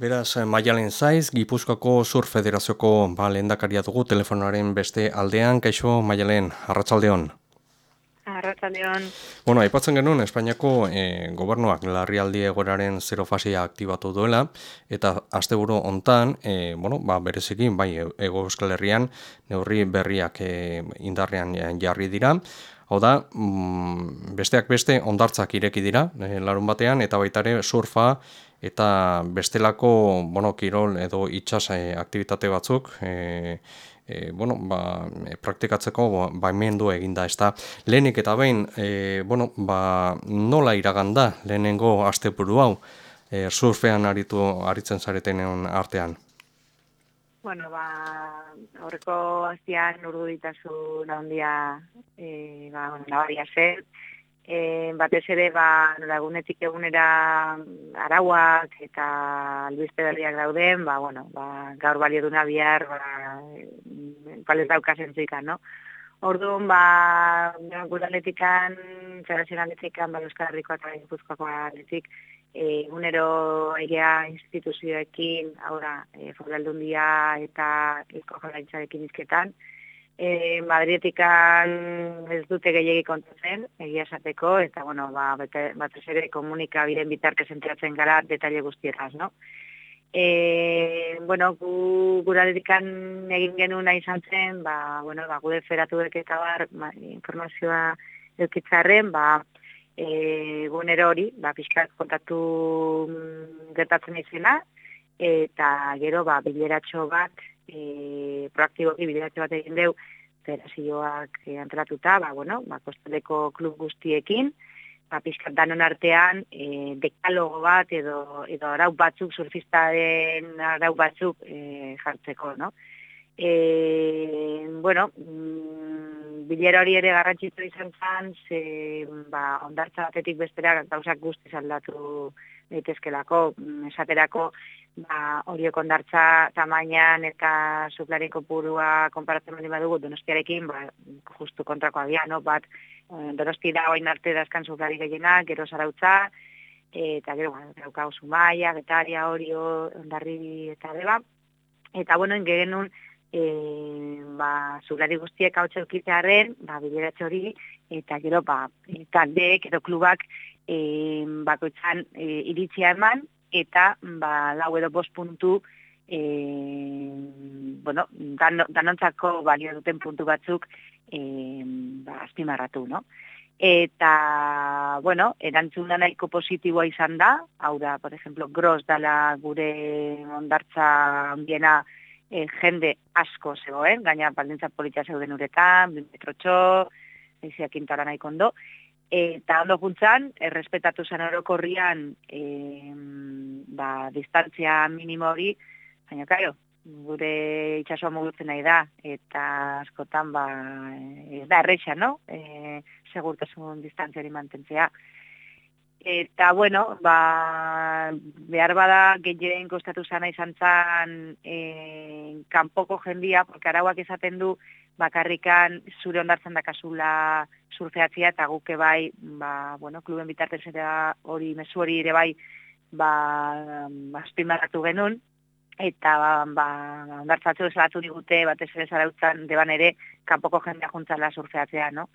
Beraz, Maialen Zaiz, Gipuzkoako Sur Federazioko ba, lehendakaria dugu telefonaren beste aldean, kaixo Maialen, arratsaldeon. Arratsaldeon. Bueno, aipatzen genuen Espainiako e, gobernuak larrialdi egoeraren zero fasia aktibatu duela eta asteburu hontan, e, bueno, ba bereziki bai Ego Euskal Herrian neurri berriak e, indarrean jarri dira. Hau da, mm, besteak beste ondartzak ireki dira, e, larun batean, eta baita ere surfa eta bestelako bueno, kirol edo itxas e, aktivitate batzuk e, e, bueno, ba, e, praktikatzeko ba, emendu eginda. Ez da, lehenik eta behin, e, bueno, ba, nola iraganda lehenengo astepuru hau e, surfean aritu, aritzen zareten artean? Bueno, ba, horreko hastian urdu ditazu nahondia e, ba, nabaria zen. E, batez ere, ba, lagunetik egunera arauak eta albizte dauden, ba, bueno, ba, gaur balio duna bihar, ba, palez daukazen zika, no? Orduan, ba, guraletikan, federazionaletikan, ba, Euskal Herriko eta Gipuzkoako atletik, e, unero egea instituzioekin, aurra, e, foraldundia eta izko jolaintzarekin izketan. E, Madrietikan ez dute gehiagik kontatzen, egia esateko, eta, bueno, ba, batez ere komunikabiren bitartez entratzen gara detaile guztieraz, no? E, bueno, gu, gura egin genuen nahi zantzen, ba, bueno, ba, gude feratu eta bar, ba, informazioa eukitzarren, ba, e, gunero hori, ba, pixkat kontatu mm, gertatzen izena, eta gero, ba, bileratxo bat, e, proaktiboki bileratxo bat egin deu, federazioak e, antratuta, ba, bueno, ba, kostaleko klub guztiekin, ba, pixkat danon artean, e, dekalogo bat, edo, edo arau batzuk, surfistaren arau batzuk e, jartzeko, no? E, bueno, mm, bilera hori ere garrantzitu izan zan, ze, ba, ondartza batetik bestera gauzak guztiz aldatu daitezkelako, mm, esaterako, ba, horiek ondartza tamainan eta suplariko purua konparatzen bali badugu donostiarekin, ba, justu kontrako agia, no? bat, eh, donosti da oain arte dazkan suplari gehienak, gero zarautza, eta gero, ba, dauka maia, getaria, orio, ondarri eta deba, eta bueno, ingenun, e, ba, zulari guztiek hau txaukitzearen, ba, bideratxe hori, eta gero, ba, taldeek edo klubak e, bakoitzan e, iritzia eman, eta ba, lau edo bost puntu, e, bueno, dan, danontzako balio duten puntu batzuk e, ba, azpimarratu, no? Eta, bueno, erantzun nahiko positiboa izan da, hau da, por ejemplo, gros dala gure ondartza ondiena, e, jende asko zegoen, gaina baldintza politia zeuden uretan, metrotxo, eiziak intara nahi kondo, eta ondo juntzan, errespetatu zen orokorrian e, ba, distantzia minimo hori, baina karo, gure itxasua mugutzen nahi da, eta askotan, ba, ez da erreixa, no? E, segurtasun distantziari mantentzea. Eta, bueno, ba, behar bada gehien kostatu zana izan zan e, kanpoko jendia, porque arauak esaten du bakarrikan zure ondartzen dakazula surfeatzia, eta guke bai, ba, bueno, kluben bitartez hori, mesu hori ere bai, ba, azpimarratu genuen, eta ba, ondartzatzu esalatu digute, batez ere zarautzan deban ere, kanpoko jendea juntzala surfeatzea, no?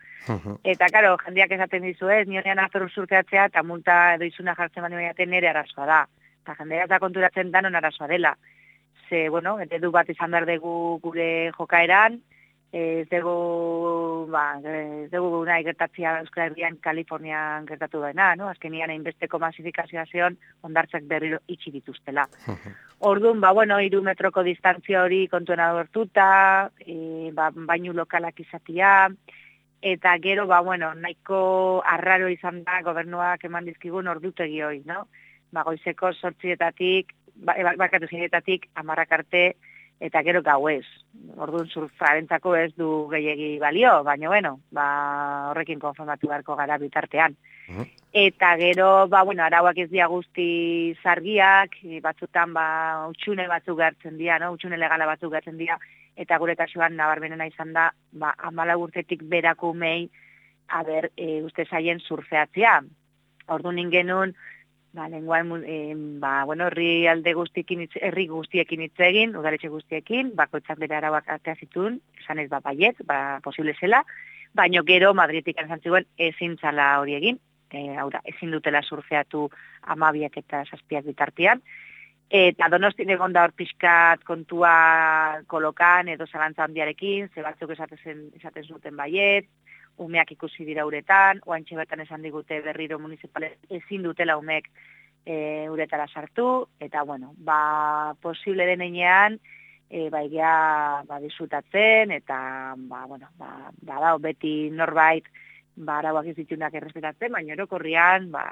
Eta, karo, jendeak esaten dizu ez, nionean azoru surfeatzea, eta multa edo izuna jartzen bani baiaten nire arazoa da. Eta jendea eta konturatzen danon arazoa dela. Ze, bueno, edu bat izan behar dugu gure jokaeran, ez dugu, ba, ez dugu nahi gertatzia Euskal Herrian Kalifornian gertatu daena, no? Azkenian hainbesteko masifikazioa zion ondartzak berriro itxi dituztela. Orduan, ba, bueno, iru metroko distantzia hori kontuen adortuta, e, ba, bainu lokalak izatia, eta gero, ba, bueno, nahiko arraro izan da gobernuak eman dizkigun ordutegi hori, no? Ba, goizeko sortzietatik, ba, e, bakatu zinetatik, amarrak arte, eta gero gau ez. Orduan surfarentzako ez du gehiegi balio, baina bueno, ba, horrekin konformatu beharko gara bitartean. Eta gero, ba, bueno, arauak ez dia guzti zargiak, batzutan ba, utxune batzuk gertzen dira, no? utxune legala batzuk gertzen dira, eta gure kasuan nabarmenena izan da, ba, amala urtetik berako mei, haber, e, uste zaien surfeatzea. Orduan ingenun, ba, lenguan, e, ba, bueno, herri alde guztiekin, herri guztiekin hitz egin, udaletxe guztiekin, bakoitzak bere arabak artea zitun, esan ez ba, baiet, ba, posible zela, baino gero Madridik esan ziguen ezin txala hori egin, e, haura, ezin dutela surfeatu amabiak eta zazpiak bitartian, eta donosti egon da hor pixkat kontua kolokan edo zalantza handiarekin, ze batzuk esaten, esaten zuten baiet, umeak ikusi dira uretan, oantxe bertan esan digute berriro municipale ezin dutela umek e, uretara sartu, eta bueno, ba, posible denean, e, ba, egia, ba, disutatzen, eta, ba, bueno, ba, ba, da, beti norbait, ba, arauak izitunak errespetatzen, baina erokorrian, ba,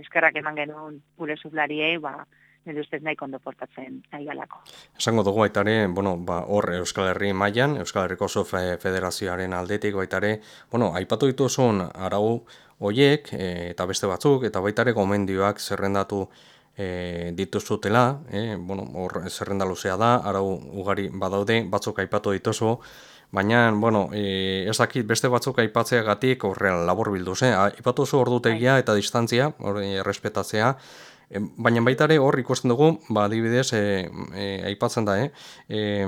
eskerrak eman genuen gure zuflariei, ba, nire ustez nahi kondo portatzen nahi galako. Esango dugu baitare, bueno, ba, hor Euskal Herri mailan Euskal Herriko Zo Federazioaren aldetik baitare, bueno, aipatu dituzun arau hoiek e, eta beste batzuk, eta baitare gomendioak zerrendatu e, dituzutela, e, bueno, hor zerrenda luzea da, arau ugari badaude, batzuk aipatu dituzu, Baina, bueno, e, ez dakit beste batzuk aipatzeagatik horrean labor bilduz, eh? Aipatu zu ordutegia eta distantzia, hori errespetatzea, baina baita ere hor ikusten dugu, ba, adibidez, e, e, aipatzen da, eh? E,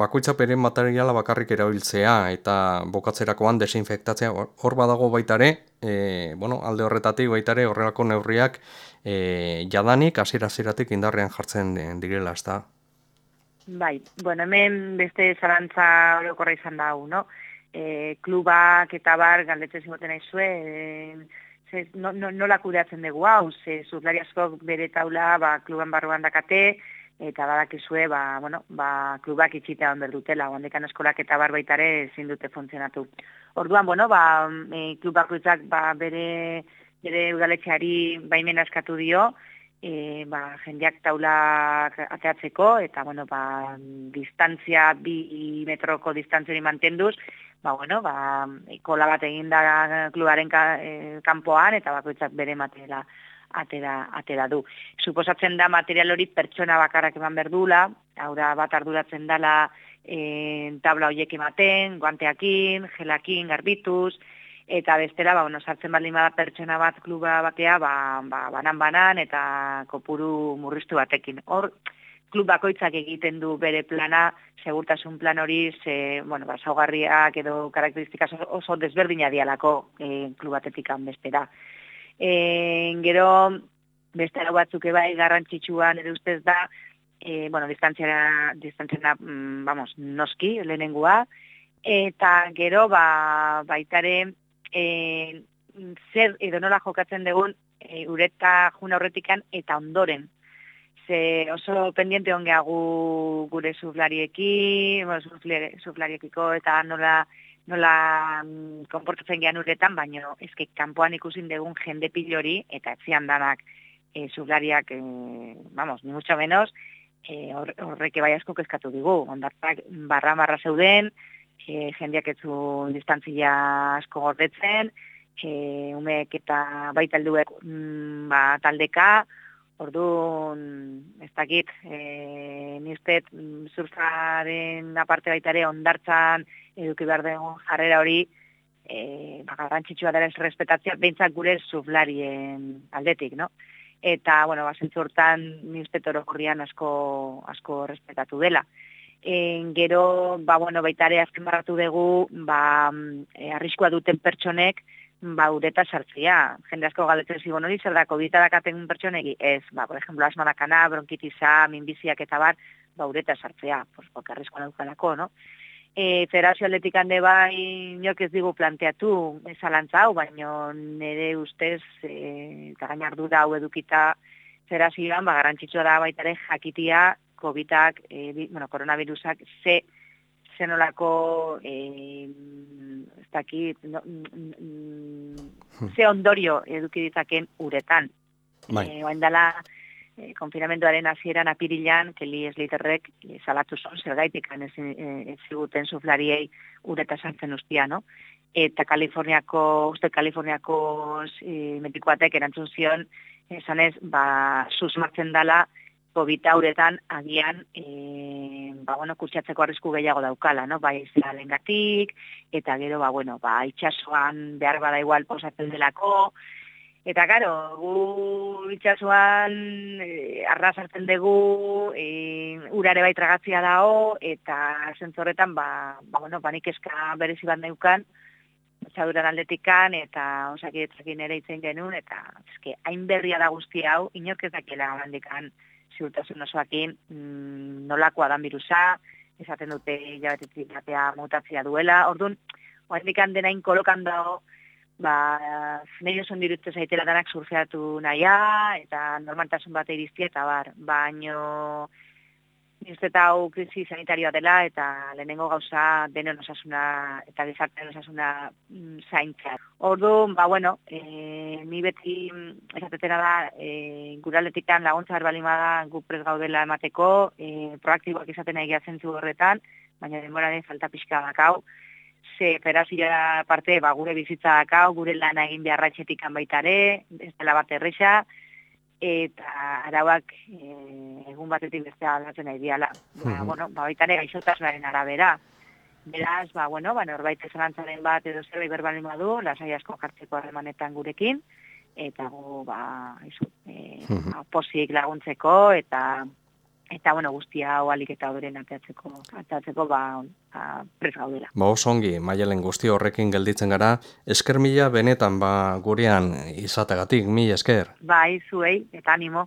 bakoitza pere materiala bakarrik erabiltzea eta bokatzerakoan desinfektatzea, hor badago baita ere, e, bueno, alde horretatik baita ere horrelako neurriak e, jadanik, hasiera-hasieratik indarrean jartzen direla, ez da? Bai, bueno, hemen beste zarantza orokorra izan da, no? E, klubak eta bar, galdetzen zingoten aizue, e, ze, no, no, nola kudeatzen dugu hau, ze zuzlari bere taula ba, kluban barruan dakate, eta badakizue, ba, bueno, ba, klubak itxitea onber dutela, ondekan eskolak eta barbaitare ezin dute funtzionatu. Orduan, bueno, ba, e, klubak ba, bere, bere udaletxeari baimen askatu dio, e, ba, jendeak taulak ateatzeko, eta, bueno, ba, distantzia, bi metroko distantziori mantenduz, ba, bueno, ba, kola bat egin da klubaren ka, e, kanpoan, eta bakoitzak bere materiala atera, atera du. Suposatzen da material hori pertsona bakarrak eman berdula, hau da bat arduratzen dela e, tabla horiek ematen, guanteakin, gelakin, garbituz, eta bestela, ba, bueno, sartzen baldin bada pertsona bat kluba batea, ba, ba, banan-banan, eta kopuru murriztu batekin. Hor, klub bakoitzak egiten du bere plana, segurtasun plan hori, ze, bueno, ba, saugarriak edo karakteristika oso desberdina dialako e, klubatetik bestera. E, gero, beste hau batzuk ebai garrantzitsuan ere ustez da, e, bueno, distantzia, distantzia, mm, vamos, noski, lehenengua, eta gero, ba, baitare, e, zer edo nola jokatzen dugun, e, ureta juna horretikan eta ondoren, ze oso pendiente ongeagu gure suflariekin, bueno, suflariekiko eta nola nola mm, konportatzen gehan uretan, baina ezke kanpoan ikusin dugun jende pilori eta etzian danak e, suflariak, e, vamos, ni mucho menos, e, horreke bai asko kezkatu digu. Ondartak barra marra zeuden, e, jendeak etzu distantzia asko gordetzen, e, umek eta baita alduek mm, ba, taldeka, Orduan, ez dakit, e, niztet mm, surfaren aparte baita ere ondartzan eduki behar dugu jarrera hori, e, ba, garrantzitsua dara ez respetatzea, behintzak gure surflarien aldetik, no? Eta, bueno, basentzu hortan niztet orokorrian asko, asko respetatu dela. E, gero, ba, bueno, baita ere azken barratu dugu, ba, e, arriskua duten pertsonek, ba, ureta sartzea. Jende asko galdetzen zigon hori, zer da, COVID dakaten pertsonegi? Ez, ba, por ejemplo, asma dakana, bronkitiza, minbiziak eta bar, ba, ureta sartzea, pues, porque arriskoa daukalako, no? E, Federazio atletik hande bai, nioak ez digu planteatu, ezalantza hau, baina nire ustez, e, eta gainar du da hau edukita, Federazioan, ba, garrantzitsua da baitare jakitia, COVID-ak, e, bueno, koronavirusak, ze, zenolako eh, ez dakit no, mm, ze ondorio eduki ditzaken uretan. Bai. E, oain dela e, konfinamenduaren hasieran apirilan, keli esliterrek e, salatu zon, zer gaitik ez, ziguten suflariei ureta sartzen ustia, no? Eta Kaliforniako, uste Kaliforniako e, metikoatek erantzun zion, esanez, ba, susmartzen dela, COVID uretan agian e, ba, bueno, kutsatzeko arrisku gehiago daukala, no? bai zeralen gatik, eta gero, ba, bueno, ba, itxasuan behar bada igual posatzen delako, Eta, karo, gu itxasuan e, arra sartzen dugu, e, urare bai tragatzia dago, eta zentzorretan, ba, ba, bueno, panik eska berezi bat neukan, txaduran aldetikan, eta osakidetzakin ere itzen genuen, eta eske, hain berria da guzti hau, inork ez dakiela handikan ziurtasun osoakin mm, nolakoa dan birusa, esaten dute jabetetik batea mutatzia duela, orduan, oaindikan denain kolokan dago, ba, nahi oso dirutze zaitela danak surfeatu nahia, eta normaltasun bat iriztia, eta bar, baino, Nizte eta hau krisi sanitarioa dela eta lehenengo gauza denon osasuna eta gizartean osasuna mm, zaintza. Ordu, ba, bueno, e, ni beti mm, esatetera da e, guraletikan laguntza balima da gu prez gaudela emateko, e, proaktiboak izaten nahi zentzu horretan, baina denbora den falta pixka dakau. Ze perazila parte, ba, gure bizitza dakau, gure lana egin beharratxetik baitare, ez dela bat erresa, eta arauak e, egun batetik bestea aldatzen nahi diala. Ba, bueno, ba, baita ere gaixotasunaren arabera. Beraz, ba, bueno, ba, norbait esanantzaren bat edo zerbait berbalin badu, lasai asko jartzeko harremanetan gurekin, eta gu, ba, izu, e, ba, posik laguntzeko, eta eta bueno, guztia hau alik eta beren atatzeko, atatzeko ba, ba pres gaudela. Ba, oso ongi, maialen guzti horrekin gelditzen gara, esker mila benetan ba gurean izategatik, mi esker. Bai, zuei, eta animo.